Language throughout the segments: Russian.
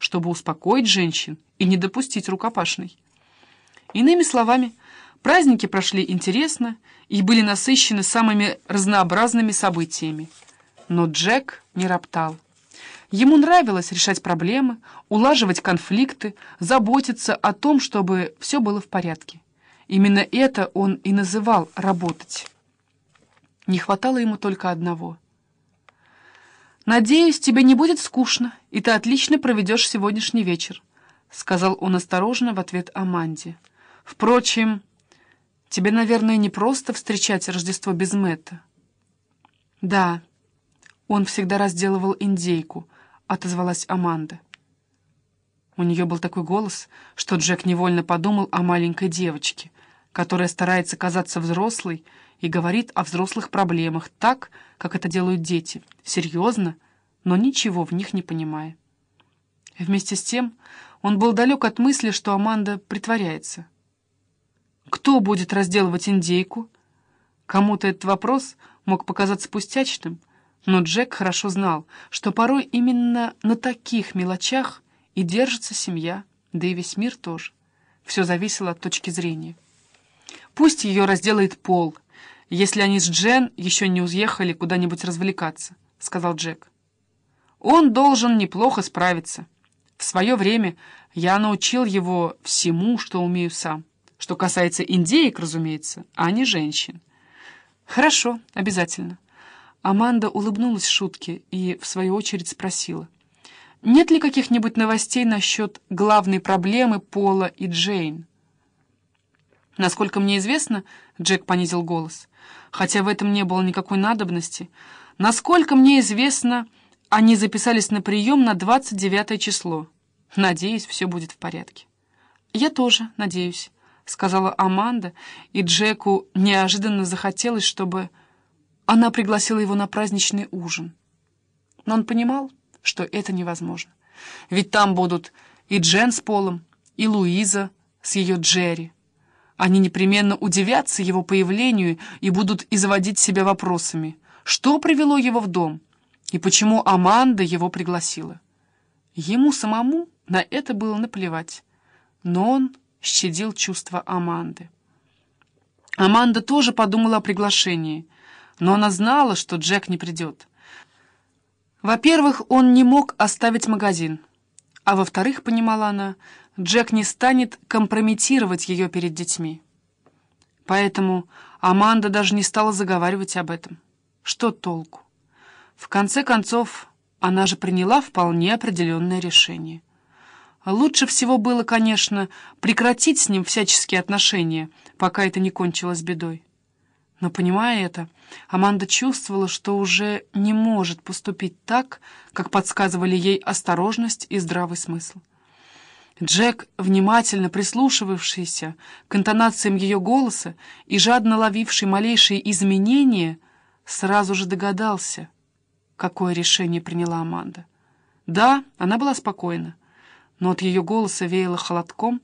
чтобы успокоить женщин и не допустить рукопашной. Иными словами, праздники прошли интересно и были насыщены самыми разнообразными событиями. Но Джек не роптал. Ему нравилось решать проблемы, улаживать конфликты, заботиться о том, чтобы все было в порядке. Именно это он и называл «работать». Не хватало ему только одного. «Надеюсь, тебе не будет скучно, и ты отлично проведешь сегодняшний вечер», — сказал он осторожно в ответ Аманде. «Впрочем, тебе, наверное, не просто встречать Рождество без Мэтта». «Да, он всегда разделывал индейку», — отозвалась Аманда. У нее был такой голос, что Джек невольно подумал о маленькой девочке, которая старается казаться взрослой и говорит о взрослых проблемах так, как это делают дети, серьезно, но ничего в них не понимая. Вместе с тем он был далек от мысли, что Аманда притворяется. Кто будет разделывать индейку? Кому-то этот вопрос мог показаться пустячным, но Джек хорошо знал, что порой именно на таких мелочах и держится семья, да и весь мир тоже. Все зависело от точки зрения. Пусть ее разделает Пол, если они с Джен еще не уехали куда-нибудь развлекаться, — сказал Джек. Он должен неплохо справиться. В свое время я научил его всему, что умею сам. Что касается индеек, разумеется, а не женщин. Хорошо, обязательно. Аманда улыбнулась шутке и, в свою очередь, спросила. Нет ли каких-нибудь новостей насчет главной проблемы Пола и Джейн? Насколько мне известно, Джек понизил голос, хотя в этом не было никакой надобности, насколько мне известно, они записались на прием на 29 число. Надеюсь, все будет в порядке. Я тоже надеюсь, сказала Аманда, и Джеку неожиданно захотелось, чтобы она пригласила его на праздничный ужин. Но он понимал, что это невозможно. Ведь там будут и Джен с Полом, и Луиза с ее Джерри. Они непременно удивятся его появлению и будут изводить себя вопросами. Что привело его в дом? И почему Аманда его пригласила? Ему самому на это было наплевать. Но он щадил чувства Аманды. Аманда тоже подумала о приглашении, но она знала, что Джек не придет. Во-первых, он не мог оставить магазин, а во-вторых, понимала она, Джек не станет компрометировать ее перед детьми. Поэтому Аманда даже не стала заговаривать об этом. Что толку? В конце концов, она же приняла вполне определенное решение. Лучше всего было, конечно, прекратить с ним всяческие отношения, пока это не кончилось бедой. Но, понимая это, Аманда чувствовала, что уже не может поступить так, как подсказывали ей осторожность и здравый смысл. Джек, внимательно прислушивавшийся к интонациям ее голоса и жадно ловивший малейшие изменения, сразу же догадался, какое решение приняла Аманда. Да, она была спокойна, но от ее голоса веяло холодком,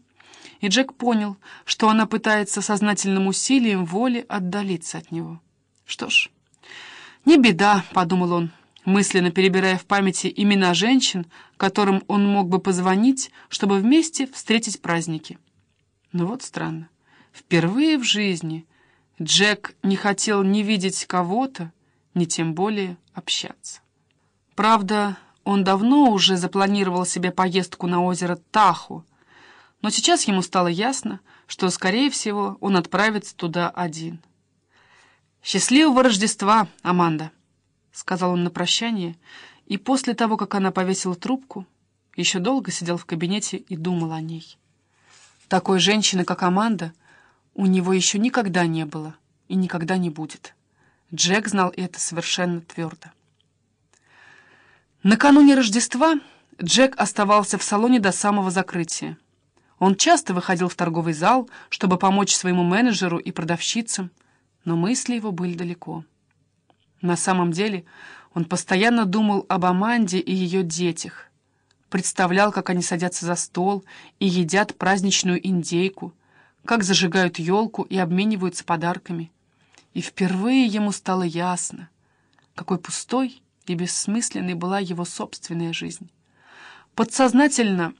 и Джек понял, что она пытается сознательным усилием воли отдалиться от него. Что ж, не беда, — подумал он, — мысленно перебирая в памяти имена женщин, которым он мог бы позвонить, чтобы вместе встретить праздники. Но вот странно. Впервые в жизни Джек не хотел ни видеть кого-то, ни тем более общаться. Правда, он давно уже запланировал себе поездку на озеро Таху, но сейчас ему стало ясно, что, скорее всего, он отправится туда один. «Счастливого Рождества, Аманда!» — сказал он на прощание, и после того, как она повесила трубку, еще долго сидел в кабинете и думал о ней. Такой женщины, как Аманда, у него еще никогда не было и никогда не будет. Джек знал это совершенно твердо. Накануне Рождества Джек оставался в салоне до самого закрытия. Он часто выходил в торговый зал, чтобы помочь своему менеджеру и продавщицам, но мысли его были далеко. На самом деле он постоянно думал об Аманде и ее детях. Представлял, как они садятся за стол и едят праздничную индейку, как зажигают елку и обмениваются подарками. И впервые ему стало ясно, какой пустой и бессмысленной была его собственная жизнь. Подсознательно